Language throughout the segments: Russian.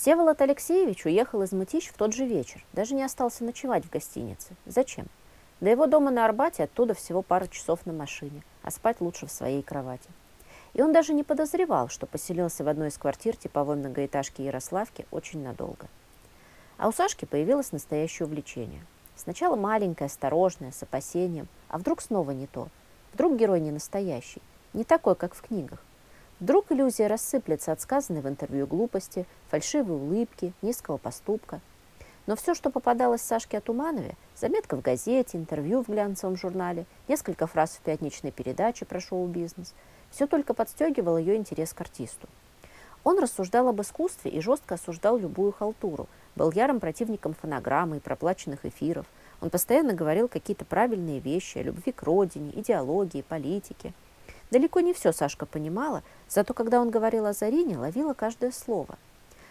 Всеволод Алексеевич уехал из Мытищ в тот же вечер, даже не остался ночевать в гостинице. Зачем? До его дома на Арбате оттуда всего пару часов на машине, а спать лучше в своей кровати. И он даже не подозревал, что поселился в одной из квартир типовой многоэтажки Ярославки очень надолго. А у Сашки появилось настоящее увлечение. Сначала маленькое, осторожное, с опасением, а вдруг снова не то. Вдруг герой не настоящий, не такой, как в книгах. Вдруг иллюзия рассыплется от сказанной в интервью глупости, фальшивой улыбки, низкого поступка. Но все, что попадалось Сашке от Уманове, заметка в газете, интервью в глянцевом журнале, несколько фраз в пятничной передаче про шоу-бизнес, все только подстегивало ее интерес к артисту. Он рассуждал об искусстве и жестко осуждал любую халтуру, был ярым противником фонограммы и проплаченных эфиров. Он постоянно говорил какие-то правильные вещи о любви к родине, идеологии, политике – Далеко не все Сашка понимала, зато когда он говорил о Зарине, ловила каждое слово.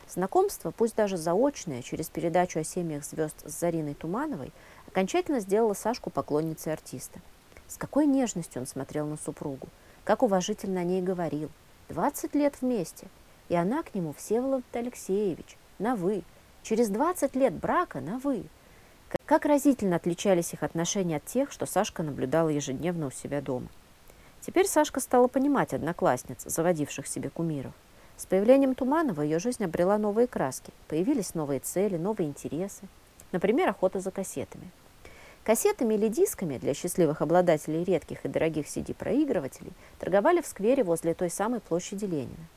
Знакомство, пусть даже заочное, через передачу о семьях звезд с Зариной Тумановой, окончательно сделало Сашку поклонницей артиста. С какой нежностью он смотрел на супругу, как уважительно о ней говорил. 20 лет вместе, и она к нему Всеволод Алексеевич, на «вы». Через 20 лет брака на «вы». Как разительно отличались их отношения от тех, что Сашка наблюдала ежедневно у себя дома. Теперь Сашка стала понимать одноклассниц, заводивших себе кумиров. С появлением Туманова ее жизнь обрела новые краски, появились новые цели, новые интересы. Например, охота за кассетами. Кассетами или дисками для счастливых обладателей редких и дорогих CD-проигрывателей торговали в сквере возле той самой площади Ленина.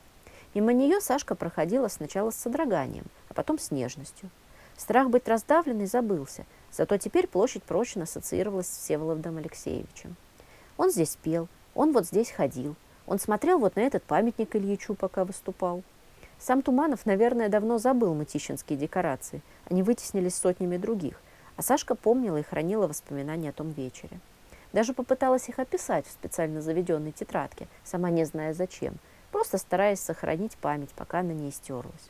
Мимо нее Сашка проходила сначала с содроганием, а потом с нежностью. Страх быть раздавленной забылся, зато теперь площадь прочно ассоциировалась с Всеволодом Алексеевичем. Он здесь пел, он вот здесь ходил. Он смотрел вот на этот памятник Ильичу, пока выступал. Сам Туманов, наверное, давно забыл мытищинские декорации. Они вытеснились сотнями других. А Сашка помнила и хранила воспоминания о том вечере. Даже попыталась их описать в специально заведенной тетрадке, сама не зная зачем, просто стараясь сохранить память, пока она не истерлась.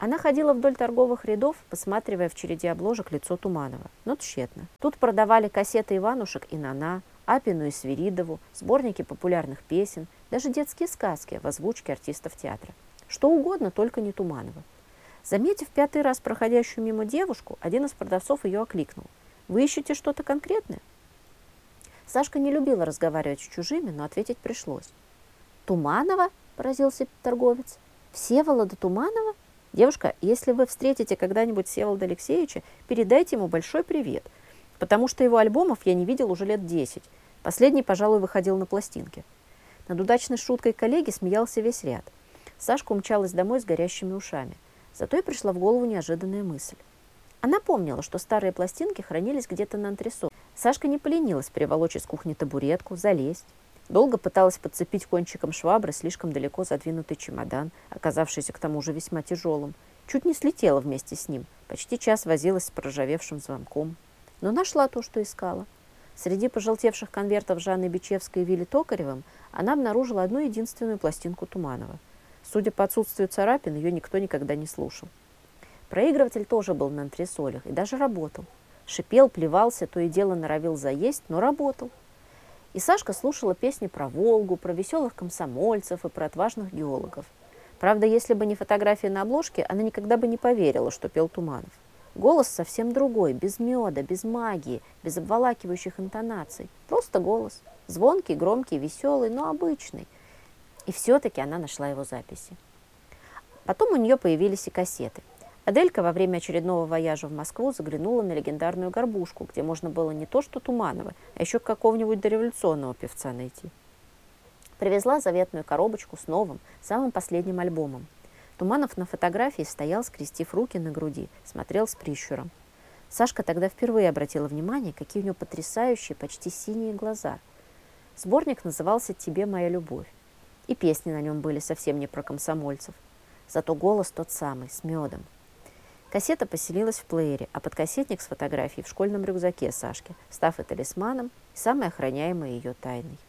Она ходила вдоль торговых рядов, посматривая в череде обложек лицо Туманова, но тщетно. Тут продавали кассеты Иванушек и Нана, Апину и Свиридову, сборники популярных песен, даже детские сказки в озвучке артистов театра. Что угодно, только не Туманова. Заметив пятый раз проходящую мимо девушку, один из продавцов ее окликнул. «Вы ищете что-то конкретное?» Сашка не любила разговаривать с чужими, но ответить пришлось. «Туманова?» – поразился торговец. «Всеволода Туманова? Девушка, если вы встретите когда-нибудь Всеволода Алексеевича, передайте ему большой привет, потому что его альбомов я не видел уже лет десять. Последний, пожалуй, выходил на пластинке. Над удачной шуткой коллеги смеялся весь ряд. Сашка умчалась домой с горящими ушами. Зато и пришла в голову неожиданная мысль. Она помнила, что старые пластинки хранились где-то на антресо. Сашка не поленилась приволочь из кухни табуретку, залезть. Долго пыталась подцепить кончиком швабры слишком далеко задвинутый чемодан, оказавшийся к тому же весьма тяжелым. Чуть не слетела вместе с ним. Почти час возилась с проржавевшим звонком. Но нашла то, что искала. Среди пожелтевших конвертов Жанны Бичевской и Вилли Токаревым она обнаружила одну единственную пластинку Туманова. Судя по отсутствию царапин, ее никто никогда не слушал. Проигрыватель тоже был на антресолях и даже работал. Шипел, плевался, то и дело норовил заесть, но работал. И Сашка слушала песни про Волгу, про веселых комсомольцев и про отважных геологов. Правда, если бы не фотография на обложке, она никогда бы не поверила, что пел Туманов. Голос совсем другой, без меда, без магии, без обволакивающих интонаций. Просто голос. Звонкий, громкий, веселый, но обычный. И все-таки она нашла его записи. Потом у нее появились и кассеты. Аделька во время очередного вояжа в Москву заглянула на легендарную горбушку, где можно было не то что Туманова, а еще какого-нибудь дореволюционного певца найти. Привезла заветную коробочку с новым, самым последним альбомом – Туманов на фотографии стоял, скрестив руки на груди, смотрел с прищуром. Сашка тогда впервые обратила внимание, какие у него потрясающие, почти синие глаза. Сборник назывался «Тебе моя любовь». И песни на нем были совсем не про комсомольцев. Зато голос тот самый, с медом. Кассета поселилась в плеере, а подкассетник с фотографией в школьном рюкзаке Сашки, став и талисманом, и самой охраняемой ее тайной.